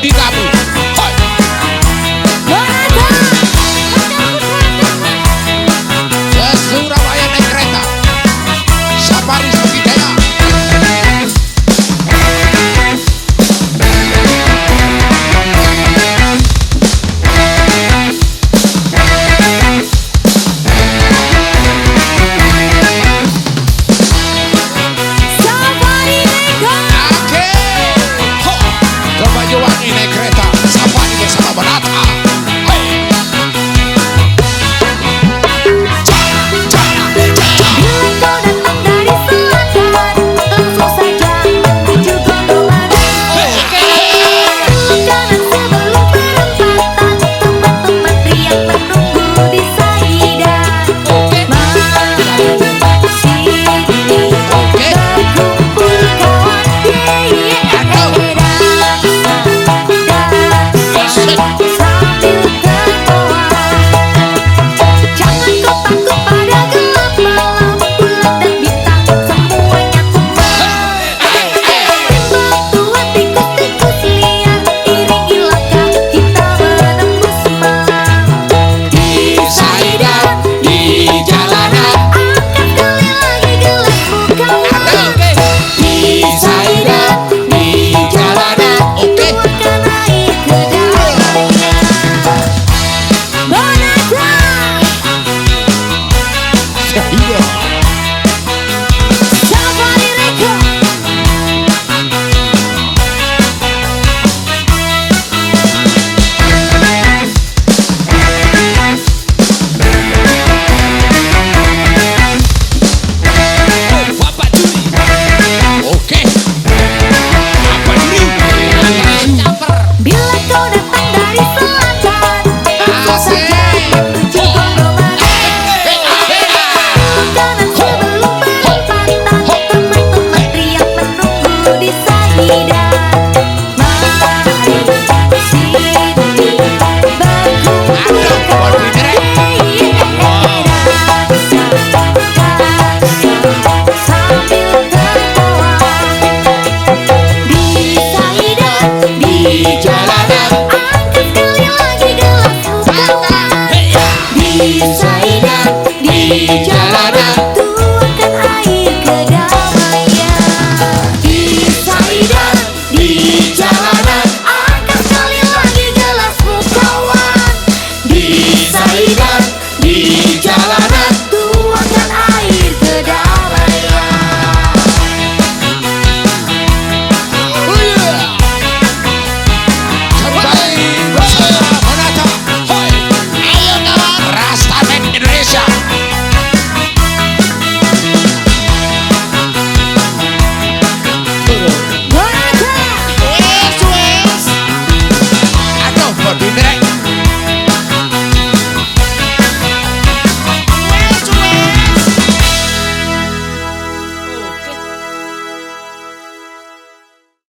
Big Apple. gonna Saida di jalanan.